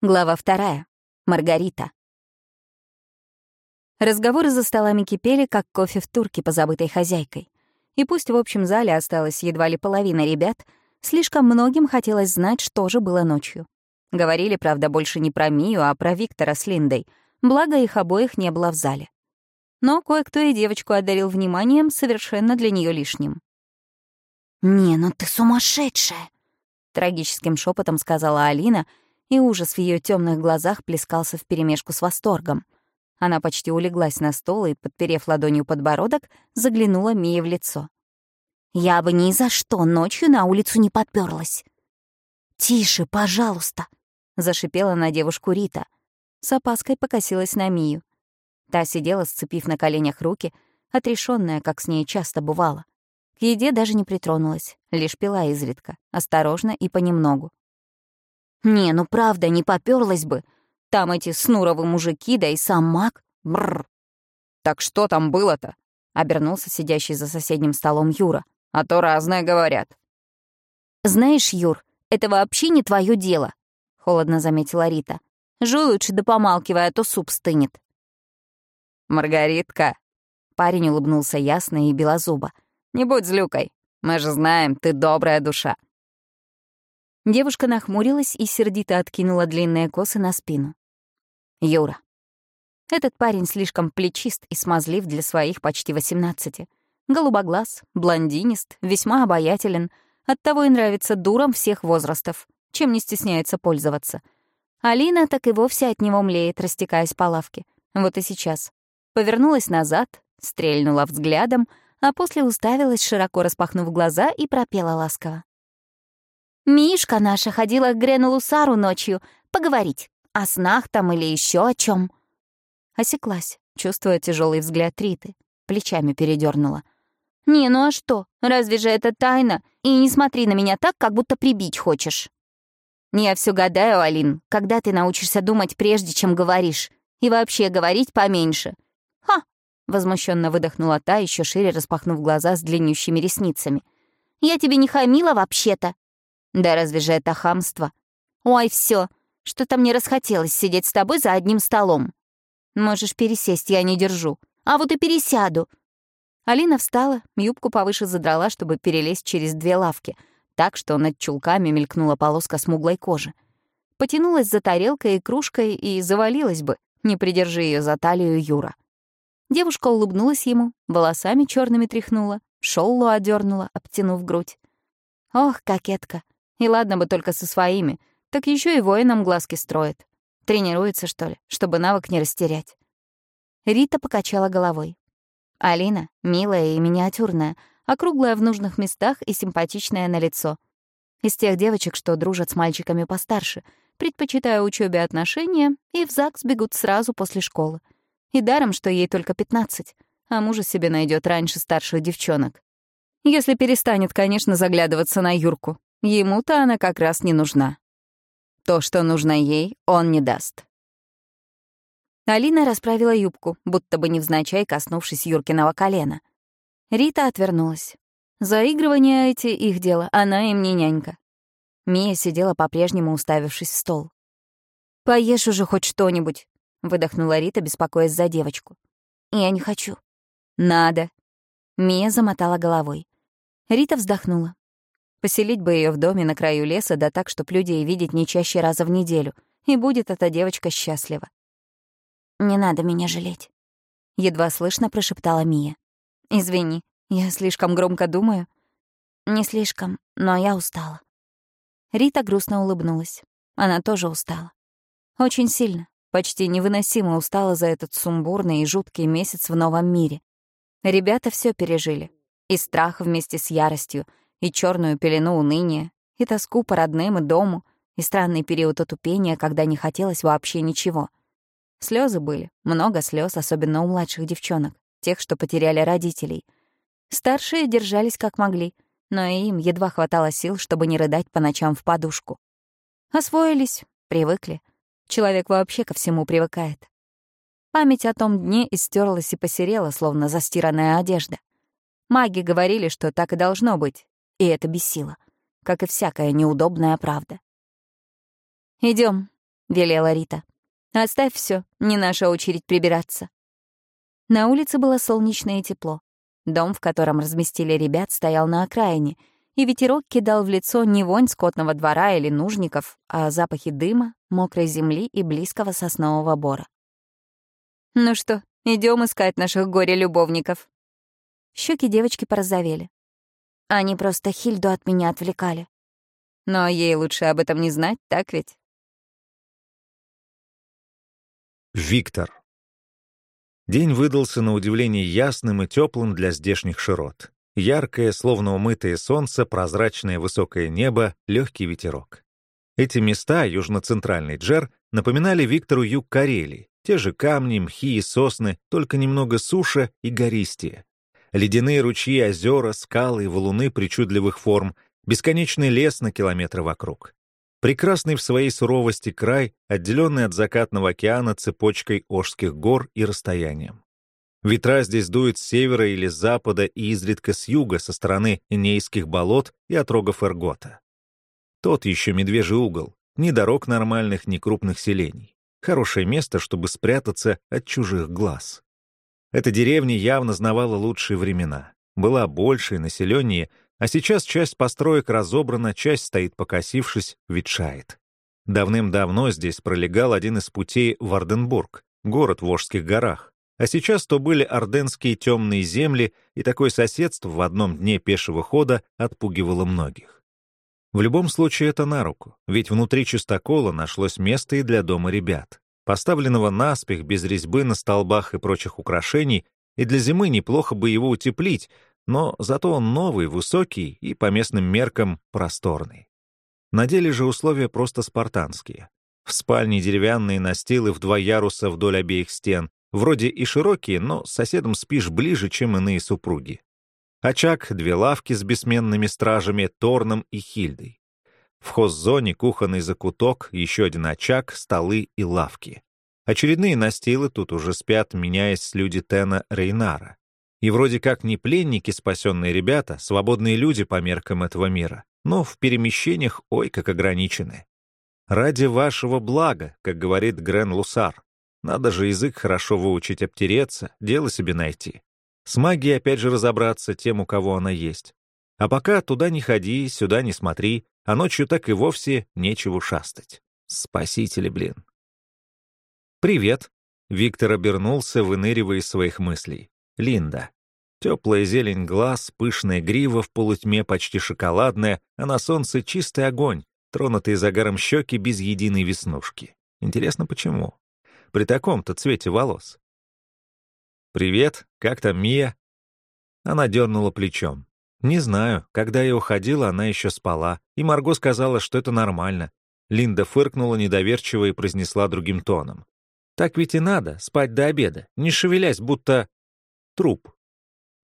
Глава вторая. Маргарита. Разговоры за столами кипели, как кофе в турке по забытой хозяйкой. И пусть в общем зале осталось едва ли половина ребят, слишком многим хотелось знать, что же было ночью. Говорили, правда, больше не про Мию, а про Виктора с Линдой, благо их обоих не было в зале. Но кое-кто и девочку одарил вниманием, совершенно для нее лишним. «Не, ну ты сумасшедшая!» — трагическим шепотом сказала Алина — и ужас в ее темных глазах плескался вперемешку с восторгом. Она почти улеглась на стол и, подперев ладонью подбородок, заглянула Мие в лицо. «Я бы ни за что ночью на улицу не подперлась. «Тише, пожалуйста!» — зашипела на девушку Рита. С опаской покосилась на Мию. Та сидела, сцепив на коленях руки, отрешенная, как с ней часто бывало. К еде даже не притронулась, лишь пила изредка, осторожно и понемногу. Не, ну правда, не попёрлась бы. Там эти снуровые мужики, да и сам маг. Бррр. «Так что там было-то?» — обернулся сидящий за соседним столом Юра. «А то разное говорят». «Знаешь, Юр, это вообще не твое дело», — холодно заметила Рита. «Жуй лучше да помалкивай, а то суп стынет». «Маргаритка», — парень улыбнулся ясно и белозубо. «Не будь злюкой. Мы же знаем, ты добрая душа. Девушка нахмурилась и сердито откинула длинные косы на спину. Юра. Этот парень слишком плечист и смазлив для своих почти 18. Голубоглаз, блондинист, весьма обаятелен, оттого и нравится дурам всех возрастов, чем не стесняется пользоваться. Алина так и вовсе от него млеет, растекаясь по лавке. Вот и сейчас. Повернулась назад, стрельнула взглядом, а после уставилась, широко распахнув глаза, и пропела ласково. Мишка наша ходила к Гренулу Сару ночью поговорить о снах там или еще о чем. Осеклась, чувствуя тяжелый взгляд Риты, плечами передернула. «Не, ну а что? Разве же это тайна? И не смотри на меня так, как будто прибить хочешь». «Я все гадаю, Алин, когда ты научишься думать, прежде чем говоришь, и вообще говорить поменьше». «Ха!» — возмущенно выдохнула та, еще шире распахнув глаза с длиннющими ресницами. «Я тебе не хамила вообще-то. Да разве же это хамство? Ой, все, что-то мне расхотелось сидеть с тобой за одним столом. Можешь пересесть, я не держу. А вот и пересяду. Алина встала, юбку повыше задрала, чтобы перелезть через две лавки, так что над чулками мелькнула полоска смуглой кожи. Потянулась за тарелкой и кружкой и завалилась бы, не придержи ее за талию Юра. Девушка улыбнулась ему, волосами черными тряхнула, шоулу одернула, обтянув грудь. Ох, кокетка, и ладно бы только со своими, так еще и воинам глазки строит. Тренируется, что ли, чтобы навык не растерять. Рита покачала головой. Алина — милая и миниатюрная, округлая в нужных местах и симпатичная на лицо. Из тех девочек, что дружат с мальчиками постарше, предпочитая учебе отношения, и в ЗАГС бегут сразу после школы. И даром, что ей только 15, а мужа себе найдет раньше старших девчонок. Если перестанет, конечно, заглядываться на Юрку. Ему-то она как раз не нужна. То, что нужно ей, он не даст. Алина расправила юбку, будто бы невзначай коснувшись Юркиного колена. Рита отвернулась. Заигрывания эти — их дело, она им не нянька. Мия сидела по-прежнему, уставившись в стол. «Поешь уже хоть что-нибудь», — выдохнула Рита, беспокоясь за девочку. «Я не хочу». «Надо». Мия замотала головой. Рита вздохнула. Поселить бы ее в доме на краю леса, да так, чтоб людей видеть не чаще раза в неделю, и будет эта девочка счастлива. «Не надо меня жалеть», — едва слышно прошептала Мия. «Извини, я слишком громко думаю». «Не слишком, но я устала». Рита грустно улыбнулась. Она тоже устала. Очень сильно, почти невыносимо устала за этот сумбурный и жуткий месяц в новом мире. Ребята все пережили. И страх вместе с яростью, и черную пелену уныния, и тоску по родным и дому, и странный период отупения, когда не хотелось вообще ничего. Слезы были, много слез, особенно у младших девчонок, тех, что потеряли родителей. Старшие держались как могли, но и им едва хватало сил, чтобы не рыдать по ночам в подушку. Освоились, привыкли. Человек вообще ко всему привыкает. Память о том дне истерлась и посерела, словно застиранная одежда. Маги говорили, что так и должно быть, и это бесило, как и всякая неудобная правда. Идем. — велела Рита. «Оставь все, не наша очередь прибираться». На улице было солнечно и тепло. Дом, в котором разместили ребят, стоял на окраине, и ветерок кидал в лицо не вонь скотного двора или нужников, а запахи дыма, мокрой земли и близкого соснового бора. «Ну что, идем искать наших горе-любовников?» Щеки девочки порозовели. Они просто Хильду от меня отвлекали. Но ей лучше об этом не знать, так ведь? Виктор. День выдался на удивление ясным и теплым для здешних широт. Яркое, словно умытое солнце, прозрачное высокое небо, легкий ветерок. Эти места, южно-центральный Джер, напоминали Виктору юг Карелии. Те же камни, мхи и сосны, только немного суше и гористее. Ледяные ручьи, озера, скалы и валуны причудливых форм, бесконечный лес на километры вокруг. Прекрасный в своей суровости край, отделенный от закатного океана цепочкой Ожских гор и расстоянием. Ветра здесь дуют с севера или с запада и изредка с юга, со стороны Инейских болот и отрогов Эргота. Тот еще медвежий угол, ни дорог нормальных, ни крупных селений. Хорошее место, чтобы спрятаться от чужих глаз. Эта деревня явно знавала лучшие времена. Была больше населеннее, а сейчас часть построек разобрана, часть стоит покосившись, ветшает. Давным-давно здесь пролегал один из путей в Орденбург, город в Волжских горах. А сейчас то были орденские темные земли, и такое соседство в одном дне пешего хода отпугивало многих. В любом случае это на руку, ведь внутри чистокола нашлось место и для дома ребят поставленного наспех, без резьбы на столбах и прочих украшений, и для зимы неплохо бы его утеплить, но зато он новый, высокий и по местным меркам просторный. На деле же условия просто спартанские. В спальне деревянные настилы в два яруса вдоль обеих стен, вроде и широкие, но с соседом спишь ближе, чем иные супруги. Очаг, две лавки с бессменными стражами, Торном и Хильдой. В хоззоне кухонный закуток, еще один очаг, столы и лавки. Очередные настилы тут уже спят, меняясь люди Тена Рейнара. И вроде как не пленники, спасенные ребята, свободные люди по меркам этого мира, но в перемещениях ой как ограничены. «Ради вашего блага», как говорит Грен Лусар. Надо же язык хорошо выучить, обтереться, дело себе найти. С магией опять же разобраться тем, у кого она есть. А пока туда не ходи, сюда не смотри, а ночью так и вовсе нечего шастать. Спасители, блин. «Привет», — Виктор обернулся, выныривая из своих мыслей. «Линда». Теплая зелень глаз, пышная грива в полутьме почти шоколадная, а на солнце чистый огонь, тронутые загаром щеки без единой веснушки. Интересно, почему? При таком-то цвете волос. «Привет, как там Мия?» Она дернула плечом. Не знаю, когда я уходила, она еще спала, и Марго сказала, что это нормально. Линда фыркнула недоверчиво и произнесла другим тоном. Так ведь и надо, спать до обеда, не шевелясь, будто труп.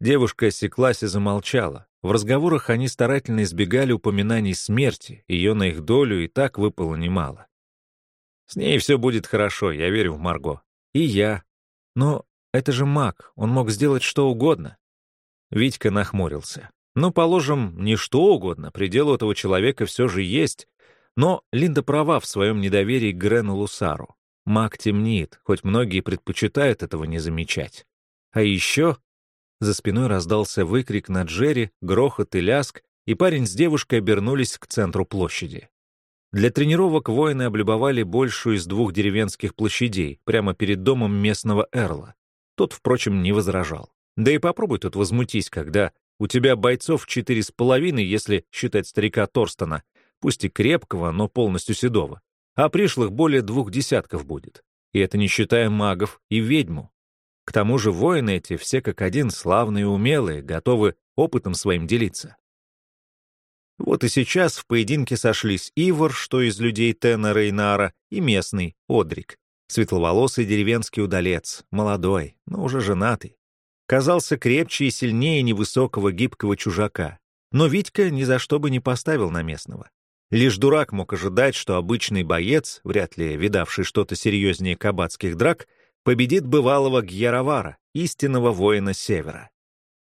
Девушка осеклась и замолчала. В разговорах они старательно избегали упоминаний смерти, ее на их долю и так выпало немало. С ней все будет хорошо, я верю в Марго. И я. Но это же маг, он мог сделать что угодно. Витька нахмурился. Ну, положим, не что угодно, предел у этого человека все же есть, но Линда права в своем недоверии к Грену Лусару. Маг темнеет, хоть многие предпочитают этого не замечать. А еще... За спиной раздался выкрик на Джерри, грохот и ляск, и парень с девушкой обернулись к центру площади. Для тренировок воины облюбовали большую из двух деревенских площадей, прямо перед домом местного Эрла. Тот, впрочем, не возражал. Да и попробуй тут возмутись, когда у тебя бойцов четыре с половиной, если считать старика Торстона, пусть и крепкого, но полностью седого. А пришлых более двух десятков будет. И это не считая магов и ведьму. К тому же воины эти все как один славные и умелые, готовы опытом своим делиться. Вот и сейчас в поединке сошлись Ивар, что из людей Тена Рейнара, и местный, Одрик, светловолосый деревенский удалец, молодой, но уже женатый казался крепче и сильнее невысокого гибкого чужака. Но Витька ни за что бы не поставил на местного. Лишь дурак мог ожидать, что обычный боец, вряд ли видавший что-то серьезнее кабацких драк, победит бывалого Гьяровара, истинного воина Севера.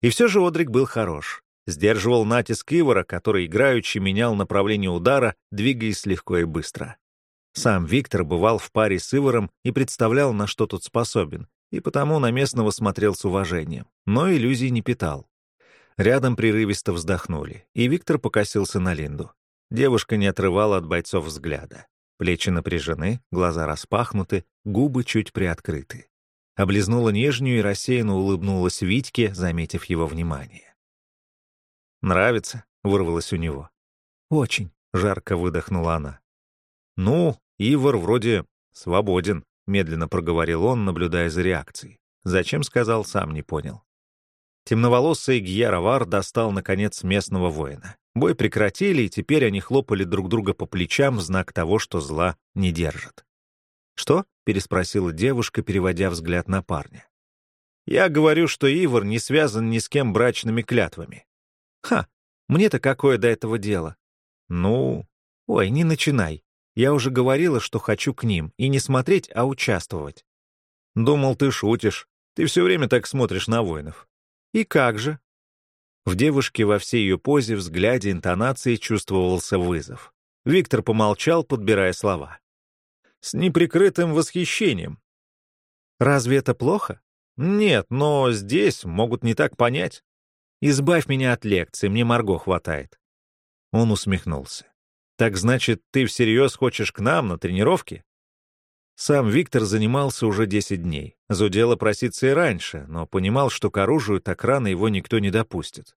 И все же Одрик был хорош. Сдерживал натиск Ивара, который играючи менял направление удара, двигаясь легко и быстро. Сам Виктор бывал в паре с Иваром и представлял, на что тут способен, и потому на местного смотрел с уважением, но иллюзий не питал. Рядом прерывисто вздохнули, и Виктор покосился на Линду. Девушка не отрывала от бойцов взгляда. Плечи напряжены, глаза распахнуты, губы чуть приоткрыты. Облизнула нежнюю и рассеянно улыбнулась Витьке, заметив его внимание. «Нравится?» — вырвалось у него. «Очень», — жарко выдохнула она. «Ну, Ивар вроде свободен», — медленно проговорил он, наблюдая за реакцией. Зачем сказал, сам не понял. Темноволосый Гьяровар достал, наконец, местного воина. Бой прекратили, и теперь они хлопали друг друга по плечам в знак того, что зла не держат. «Что?» — переспросила девушка, переводя взгляд на парня. «Я говорю, что Ивар не связан ни с кем брачными клятвами». «Ха! Мне-то какое до этого дело?» «Ну...» «Ой, не начинай. Я уже говорила, что хочу к ним, и не смотреть, а участвовать». «Думал, ты шутишь. Ты все время так смотришь на воинов». «И как же?» В девушке во всей ее позе, взгляде, интонации чувствовался вызов. Виктор помолчал, подбирая слова. «С неприкрытым восхищением». «Разве это плохо?» «Нет, но здесь могут не так понять. Избавь меня от лекции, мне Марго хватает». Он усмехнулся. «Так значит, ты всерьез хочешь к нам на тренировки?» Сам Виктор занимался уже 10 дней. Зудело проситься и раньше, но понимал, что к оружию так рано его никто не допустит.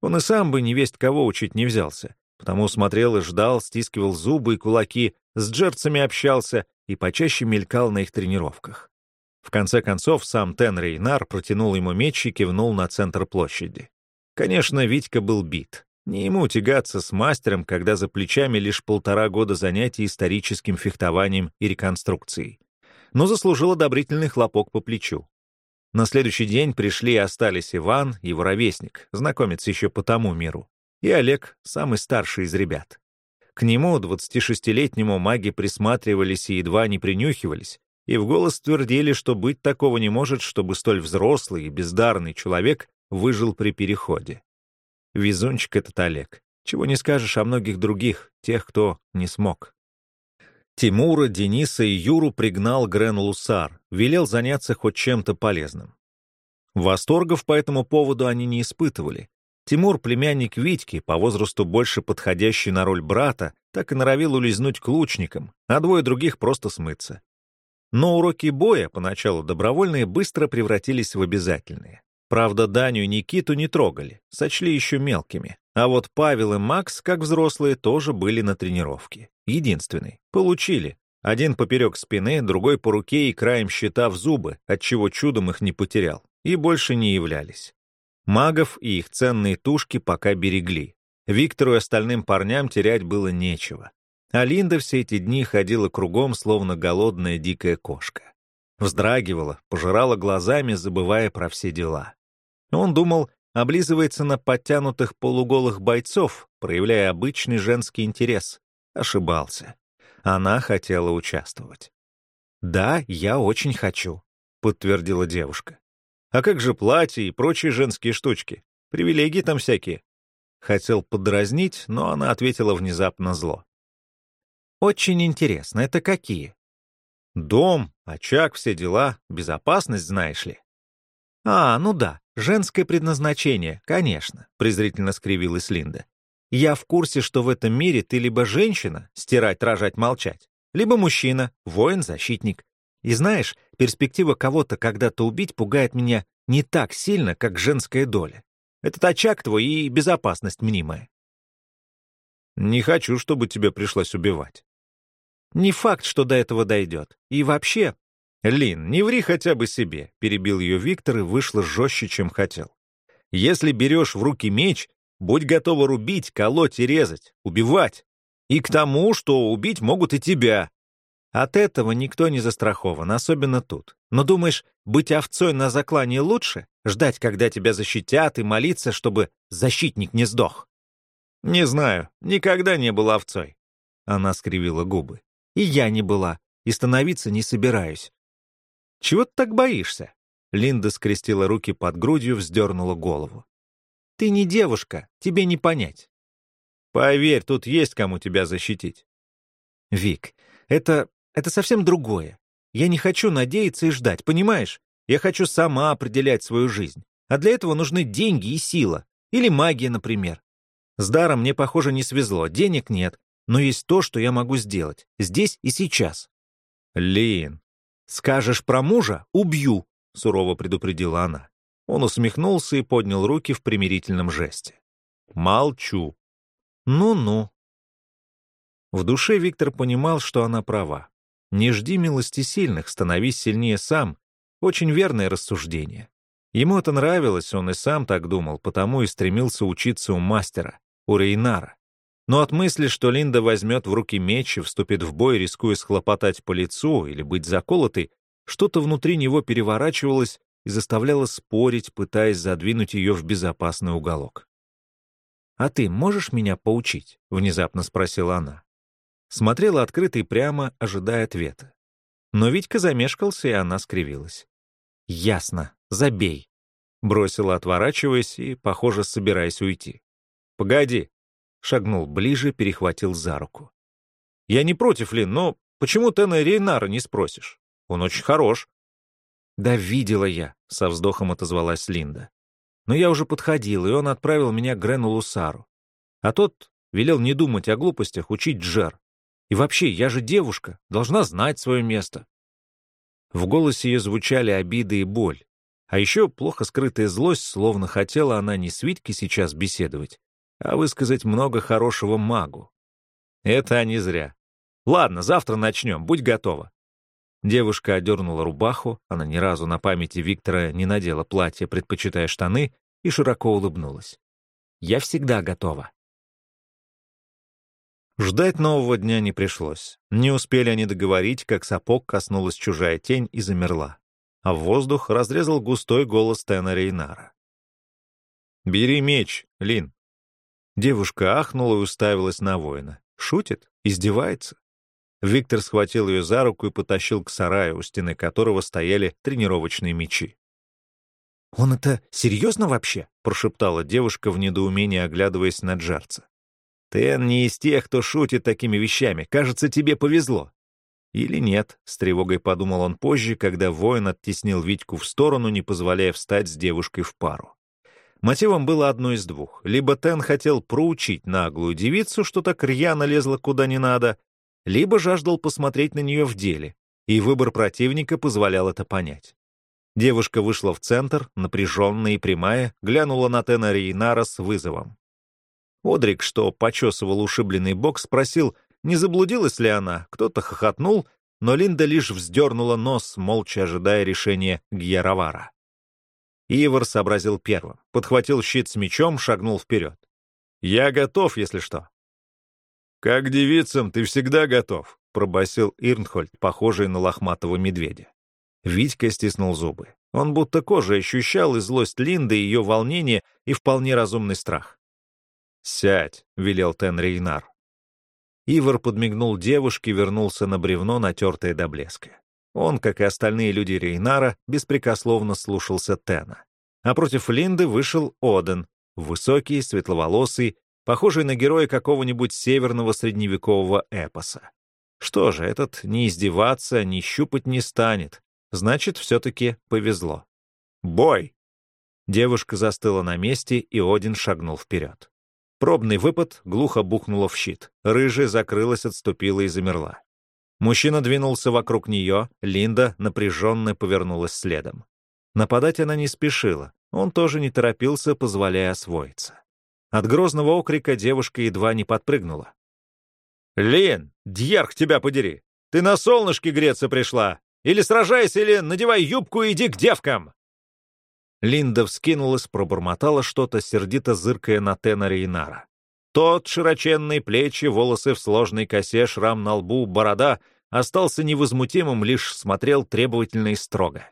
Он и сам бы невесть кого учить не взялся, потому смотрел и ждал, стискивал зубы и кулаки, с джерцами общался и почаще мелькал на их тренировках. В конце концов, сам Тен Рейнар протянул ему меч и кивнул на центр площади. Конечно, Витька был бит. Не ему тягаться с мастером, когда за плечами лишь полтора года занятий историческим фехтованием и реконструкцией. Но заслужил одобрительный хлопок по плечу. На следующий день пришли и остались Иван, его ровесник, знакомец еще по тому миру, и Олег, самый старший из ребят. К нему, 26-летнему, маги присматривались и едва не принюхивались, и в голос твердили, что быть такого не может, чтобы столь взрослый и бездарный человек выжил при переходе. Везунчик этот Олег. Чего не скажешь о многих других, тех, кто не смог. Тимура, Дениса и Юру пригнал Грен Лусар, велел заняться хоть чем-то полезным. Восторгов по этому поводу они не испытывали. Тимур, племянник Витьки, по возрасту больше подходящий на роль брата, так и норовил улизнуть к лучникам, а двое других просто смыться. Но уроки боя, поначалу добровольные, быстро превратились в обязательные. Правда, Даню и Никиту не трогали, сочли еще мелкими. А вот Павел и Макс, как взрослые, тоже были на тренировке. Единственный. Получили. Один поперек спины, другой по руке и краем щита в зубы, отчего чудом их не потерял. И больше не являлись. Магов и их ценные тушки пока берегли. Виктору и остальным парням терять было нечего. А Линда все эти дни ходила кругом, словно голодная дикая кошка. Вздрагивала, пожирала глазами, забывая про все дела. Он думал, облизывается на подтянутых полуголых бойцов, проявляя обычный женский интерес. Ошибался. Она хотела участвовать. «Да, я очень хочу», — подтвердила девушка. «А как же платье и прочие женские штучки? Привилегии там всякие». Хотел подразнить, но она ответила внезапно зло. «Очень интересно, это какие?» «Дом, очаг, все дела, безопасность, знаешь ли». «А, ну да, женское предназначение, конечно», — презрительно скривилась Линда. «Я в курсе, что в этом мире ты либо женщина, стирать, рожать, молчать, либо мужчина, воин-защитник. И знаешь, перспектива кого-то когда-то убить пугает меня не так сильно, как женская доля. Этот очаг твой и безопасность мнимая». «Не хочу, чтобы тебе пришлось убивать». «Не факт, что до этого дойдет. И вообще, «Лин, не ври хотя бы себе», — перебил ее Виктор и вышло жестче, чем хотел. «Если берешь в руки меч, будь готова рубить, колоть и резать, убивать. И к тому, что убить могут и тебя. От этого никто не застрахован, особенно тут. Но думаешь, быть овцой на заклане лучше? Ждать, когда тебя защитят, и молиться, чтобы защитник не сдох? Не знаю, никогда не была овцой. Она скривила губы. И я не была, и становиться не собираюсь. «Чего ты так боишься?» Линда скрестила руки под грудью, вздернула голову. «Ты не девушка, тебе не понять». «Поверь, тут есть кому тебя защитить». «Вик, это... это совсем другое. Я не хочу надеяться и ждать, понимаешь? Я хочу сама определять свою жизнь. А для этого нужны деньги и сила. Или магия, например. С даром мне, похоже, не свезло, денег нет. Но есть то, что я могу сделать. Здесь и сейчас. Лин, скажешь про мужа — убью, — сурово предупредила она. Он усмехнулся и поднял руки в примирительном жесте. Молчу. Ну-ну. В душе Виктор понимал, что она права. Не жди милости сильных, становись сильнее сам. Очень верное рассуждение. Ему это нравилось, он и сам так думал, потому и стремился учиться у мастера, у Рейнара. Но от мысли, что Линда возьмет в руки меч и вступит в бой, рискуя схлопотать по лицу или быть заколотой, что-то внутри него переворачивалось и заставляло спорить, пытаясь задвинуть ее в безопасный уголок. «А ты можешь меня поучить?» — внезапно спросила она. Смотрела открыто и прямо, ожидая ответа. Но Витька замешкался, и она скривилась. «Ясно, забей», — бросила, отворачиваясь и, похоже, собираясь уйти. «Погоди», — шагнул ближе, перехватил за руку. «Я не против, Лин, но почему ты на Рейнара не спросишь? Он очень хорош». «Да видела я», — со вздохом отозвалась Линда. «Но я уже подходил, и он отправил меня к Грену Лусару. А тот велел не думать о глупостях, учить Джер. И вообще, я же девушка, должна знать свое место. В голосе ее звучали обиды и боль. А еще плохо скрытая злость, словно хотела она не с Витькой сейчас беседовать, а высказать много хорошего магу. Это они зря. Ладно, завтра начнем, будь готова. Девушка одернула рубаху, она ни разу на памяти Виктора не надела платье, предпочитая штаны, и широко улыбнулась. «Я всегда готова». Ждать нового дня не пришлось. Не успели они договорить, как сапог коснулась чужая тень и замерла. А в воздух разрезал густой голос Тена Рейнара. «Бери меч, Лин». Девушка ахнула и уставилась на воина. Шутит? Издевается? Виктор схватил ее за руку и потащил к сараю, у стены которого стояли тренировочные мечи. «Он это серьезно вообще?» — прошептала девушка в недоумении, оглядываясь на Джарца. Тен не из тех, кто шутит такими вещами. Кажется, тебе повезло. Или нет, с тревогой подумал он позже, когда воин оттеснил Витьку в сторону, не позволяя встать с девушкой в пару. Мотивом было одно из двух. Либо Тен хотел проучить наглую девицу, что так рьяно лезла куда не надо, либо жаждал посмотреть на нее в деле, и выбор противника позволял это понять. Девушка вышла в центр, напряженная и прямая, глянула на Тена Рейнара с вызовом. Одрик, что почесывал ушибленный бок, спросил, не заблудилась ли она. Кто-то хохотнул, но Линда лишь вздернула нос, молча ожидая решения Гьяровара. Ивар сообразил первым, подхватил щит с мечом, шагнул вперед. «Я готов, если что». «Как девицам ты всегда готов», — пробасил Ирнхольд, похожий на лохматого медведя. Витька стиснул зубы. Он будто кожей ощущал и злость Линды, и ее волнение, и вполне разумный страх. «Сядь», — велел Тен Рейнар. Ивар подмигнул девушке вернулся на бревно, натертое до блеска. Он, как и остальные люди Рейнара, беспрекословно слушался Тена. А против Линды вышел Оден, высокий, светловолосый, похожий на героя какого-нибудь северного средневекового эпоса. Что же, этот ни издеваться, ни щупать не станет. Значит, все-таки повезло. «Бой!» Девушка застыла на месте, и Один шагнул вперед. Пробный выпад глухо бухнуло в щит. Рыжая закрылась, отступила и замерла. Мужчина двинулся вокруг нее, Линда напряженно повернулась следом. Нападать она не спешила, он тоже не торопился, позволяя освоиться. От грозного окрика девушка едва не подпрыгнула. «Лин, дьярх тебя подери! Ты на солнышке греться пришла! Или сражайся, или надевай юбку и иди к девкам!» Линда вскинулась, пробормотала что-то, сердито зыркая на тенора Инара. Тот, широченные плечи, волосы в сложной косе, шрам на лбу, борода, остался невозмутимым, лишь смотрел требовательно и строго.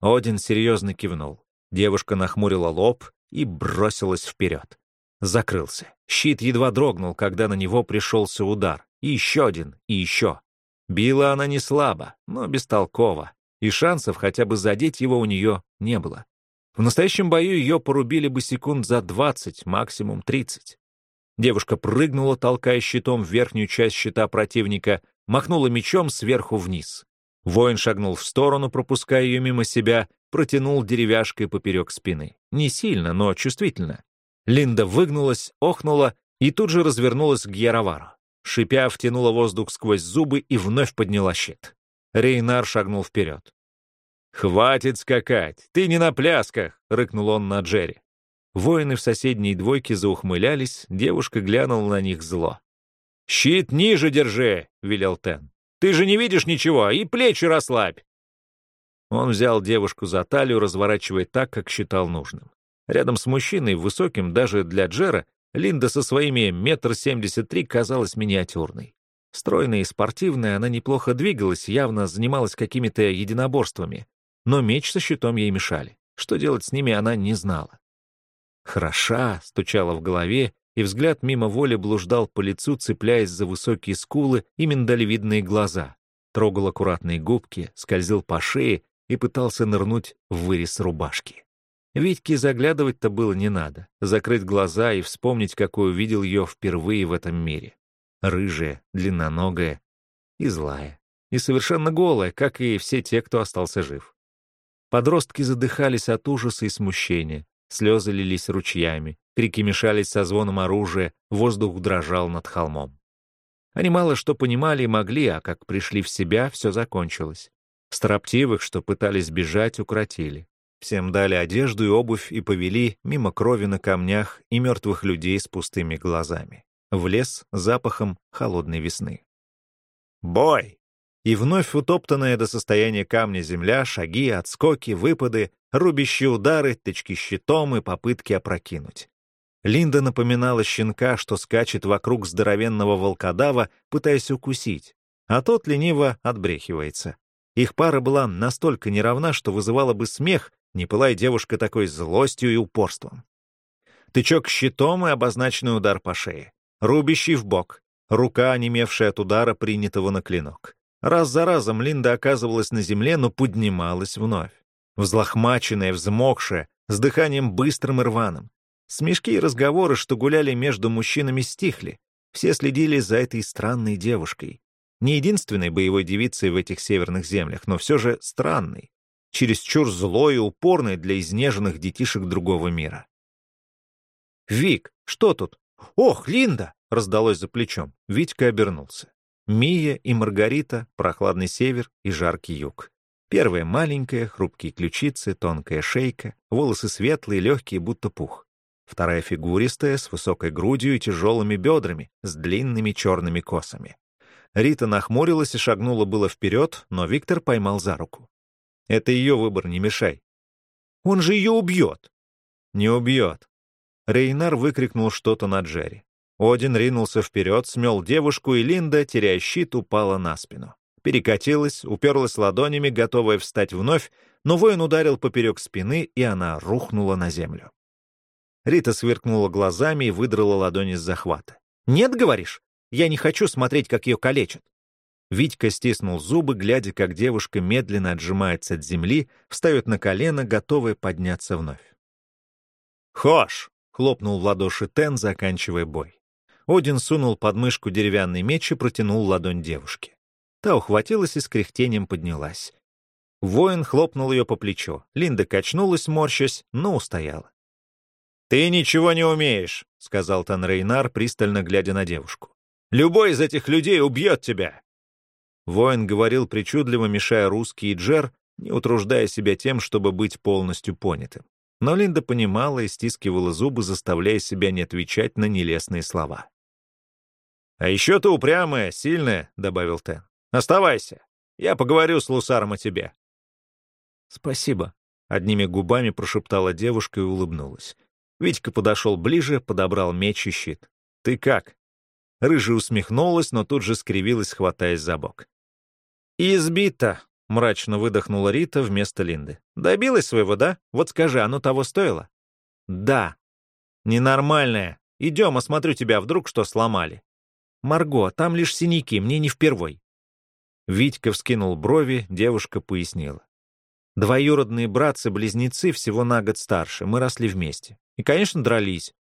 Один серьезно кивнул. Девушка нахмурила лоб и бросилась вперед. Закрылся. Щит едва дрогнул, когда на него пришелся удар. И еще один, и еще. Била она не слабо, но бестолково, и шансов хотя бы задеть его у нее не было. В настоящем бою ее порубили бы секунд за 20, максимум 30. Девушка прыгнула, толкая щитом в верхнюю часть щита противника, махнула мечом сверху вниз. Воин шагнул в сторону, пропуская ее мимо себя, протянул деревяшкой поперек спины. Не сильно, но чувствительно. Линда выгнулась, охнула и тут же развернулась к Яровару. Шипя, втянула воздух сквозь зубы и вновь подняла щит. Рейнар шагнул вперед. «Хватит скакать! Ты не на плясках!» — рыкнул он на Джерри. Воины в соседней двойке заухмылялись, девушка глянула на них зло. «Щит ниже держи!» — велел Тен. «Ты же не видишь ничего, и плечи расслабь!» Он взял девушку за талию, разворачивая так, как считал нужным. Рядом с мужчиной, высоким даже для Джера, Линда со своими метр семьдесят три казалась миниатюрной. Стройная и спортивная, она неплохо двигалась, явно занималась какими-то единоборствами. Но меч со щитом ей мешали. Что делать с ними, она не знала. «Хороша», — стучала в голове, и взгляд мимо воли блуждал по лицу, цепляясь за высокие скулы и миндалевидные глаза. Трогал аккуратные губки, скользил по шее и пытался нырнуть в вырез рубашки. Витьке заглядывать-то было не надо. Закрыть глаза и вспомнить, какую видел ее впервые в этом мире. Рыжая, длинноногая и злая. И совершенно голая, как и все те, кто остался жив. Подростки задыхались от ужаса и смущения, Слезы лились ручьями, крики мешались со звоном оружия, воздух дрожал над холмом. Они мало что понимали и могли, а как пришли в себя, все закончилось. Строптивых, что пытались бежать, укротили. Всем дали одежду и обувь и повели мимо крови на камнях и мертвых людей с пустыми глазами. В лес запахом холодной весны. «Бой!» И вновь утоптанная до состояния камня земля, шаги, отскоки, выпады, рубящие удары, тычки щитом и попытки опрокинуть. Линда напоминала щенка, что скачет вокруг здоровенного волкодава, пытаясь укусить, а тот лениво отбрехивается. Их пара была настолько неравна, что вызывала бы смех, не пылая девушка такой злостью и упорством. Тычок щитом и обозначенный удар по шее. Рубящий в бок. Рука, онемевшая от удара, принятого на клинок. Раз за разом Линда оказывалась на земле, но поднималась вновь. Взлохмаченная, взмокшая, с дыханием быстрым и рваным. Смешки и разговоры, что гуляли между мужчинами, стихли. Все следили за этой странной девушкой. Не единственной боевой девицей в этих северных землях, но все же странной. Чересчур злой и упорной для изнеженных детишек другого мира. «Вик, что тут?» «Ох, Линда!» — раздалось за плечом. Витька обернулся. Мия и Маргарита, прохладный север и жаркий юг. Первая маленькая, хрупкие ключицы, тонкая шейка, волосы светлые, легкие, будто пух. Вторая фигуристая, с высокой грудью и тяжелыми бедрами, с длинными черными косами. Рита нахмурилась и шагнула было вперед, но Виктор поймал за руку. «Это ее выбор, не мешай». «Он же ее убьет!» «Не убьет». Рейнар выкрикнул что-то на Джерри. Один ринулся вперед, смел девушку, и Линда, теряя щит, упала на спину. Перекатилась, уперлась ладонями, готовая встать вновь, но воин ударил поперек спины, и она рухнула на землю. Рита сверкнула глазами и выдрала ладони из захвата. «Нет, говоришь? Я не хочу смотреть, как ее калечат». Витька стиснул зубы, глядя, как девушка медленно отжимается от земли, встает на колено, готовая подняться вновь. «Хош!» — хлопнул в ладоши Тен, заканчивая бой. Один сунул под мышку деревянный меч и протянул ладонь девушке. Та ухватилась и с кряхтением поднялась. Воин хлопнул ее по плечу. Линда качнулась, морщась, но устояла. «Ты ничего не умеешь», — сказал Танрейнар, пристально глядя на девушку. «Любой из этих людей убьет тебя!» Воин говорил причудливо, мешая русский и джер, не утруждая себя тем, чтобы быть полностью понятым. Но Линда понимала и стискивала зубы, заставляя себя не отвечать на нелестные слова. «А еще ты упрямая, сильная», — добавил Тен. «Оставайся. Я поговорю с Лусаром о тебе». «Спасибо», — одними губами прошептала девушка и улыбнулась. Витька подошел ближе, подобрал меч и щит. «Ты как?» Рыжая усмехнулась, но тут же скривилась, хватаясь за бок. «Избита», — мрачно выдохнула Рита вместо Линды. «Добилась своего, да? Вот скажи, оно того стоило?» «Да». «Ненормальная. Идем, осмотрю тебя, вдруг что сломали». «Марго, там лишь синяки, мне не впервой». Витька вскинул брови, девушка пояснила. «Двоюродные братцы-близнецы всего на год старше, мы росли вместе. И, конечно, дрались».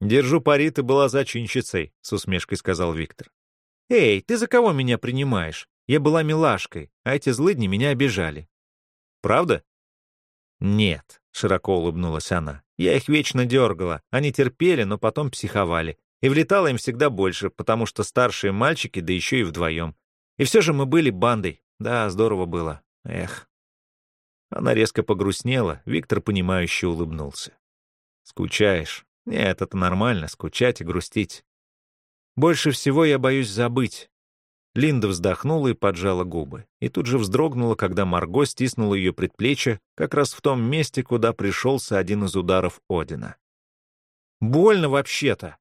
«Держу пари, ты была зачинщицей», — с усмешкой сказал Виктор. «Эй, ты за кого меня принимаешь? Я была милашкой, а эти злыдни меня обижали». «Правда?» «Нет», — широко улыбнулась она. «Я их вечно дергала. Они терпели, но потом психовали. И влетало им всегда больше, потому что старшие мальчики, да еще и вдвоем. И все же мы были бандой. Да, здорово было. Эх». Она резко погрустнела, Виктор, понимающе улыбнулся. «Скучаешь? Нет, это нормально, скучать и грустить. Больше всего я боюсь забыть». Линда вздохнула и поджала губы, и тут же вздрогнула, когда Марго стиснула ее предплечье как раз в том месте, куда пришелся один из ударов Одина. «Больно вообще-то!»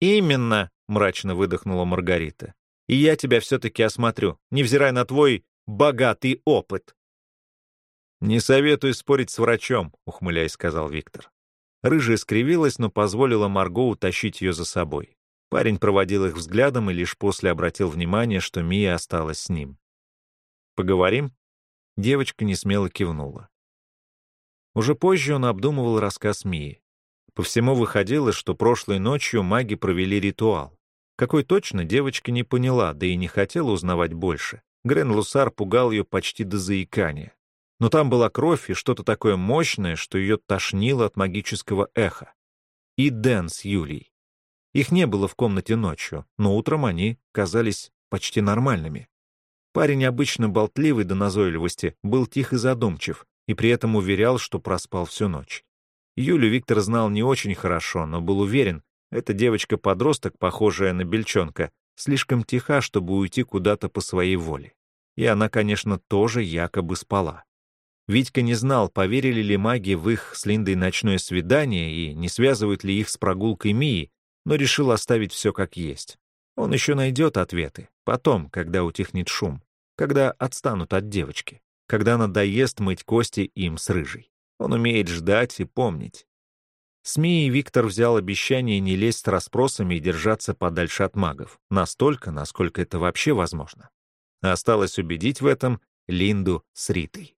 «Именно!» — мрачно выдохнула Маргарита. «И я тебя все-таки осмотрю, невзирая на твой богатый опыт». «Не советую спорить с врачом», — ухмыляясь, сказал Виктор. Рыжая скривилась, но позволила Марго утащить ее за собой. Парень проводил их взглядом и лишь после обратил внимание, что Мия осталась с ним. «Поговорим?» Девочка несмело кивнула. Уже позже он обдумывал рассказ Мии. По всему выходило, что прошлой ночью маги провели ритуал. Какой точно, девочка не поняла, да и не хотела узнавать больше. Грен Лусар пугал ее почти до заикания но там была кровь и что-то такое мощное, что ее тошнило от магического эха. И Дэн с Юлей. Их не было в комнате ночью, но утром они казались почти нормальными. Парень, обычно болтливый до назойливости, был тих и задумчив, и при этом уверял, что проспал всю ночь. Юлю Виктор знал не очень хорошо, но был уверен, эта девочка-подросток, похожая на бельчонка, слишком тиха, чтобы уйти куда-то по своей воле. И она, конечно, тоже якобы спала. Витька не знал, поверили ли маги в их с Линдой ночное свидание и не связывают ли их с прогулкой Мии, но решил оставить все как есть. Он еще найдет ответы, потом, когда утихнет шум, когда отстанут от девочки, когда надоест мыть кости им с рыжей. Он умеет ждать и помнить. С Мией Виктор взял обещание не лезть с расспросами и держаться подальше от магов, настолько, насколько это вообще возможно. Осталось убедить в этом Линду с Ритой.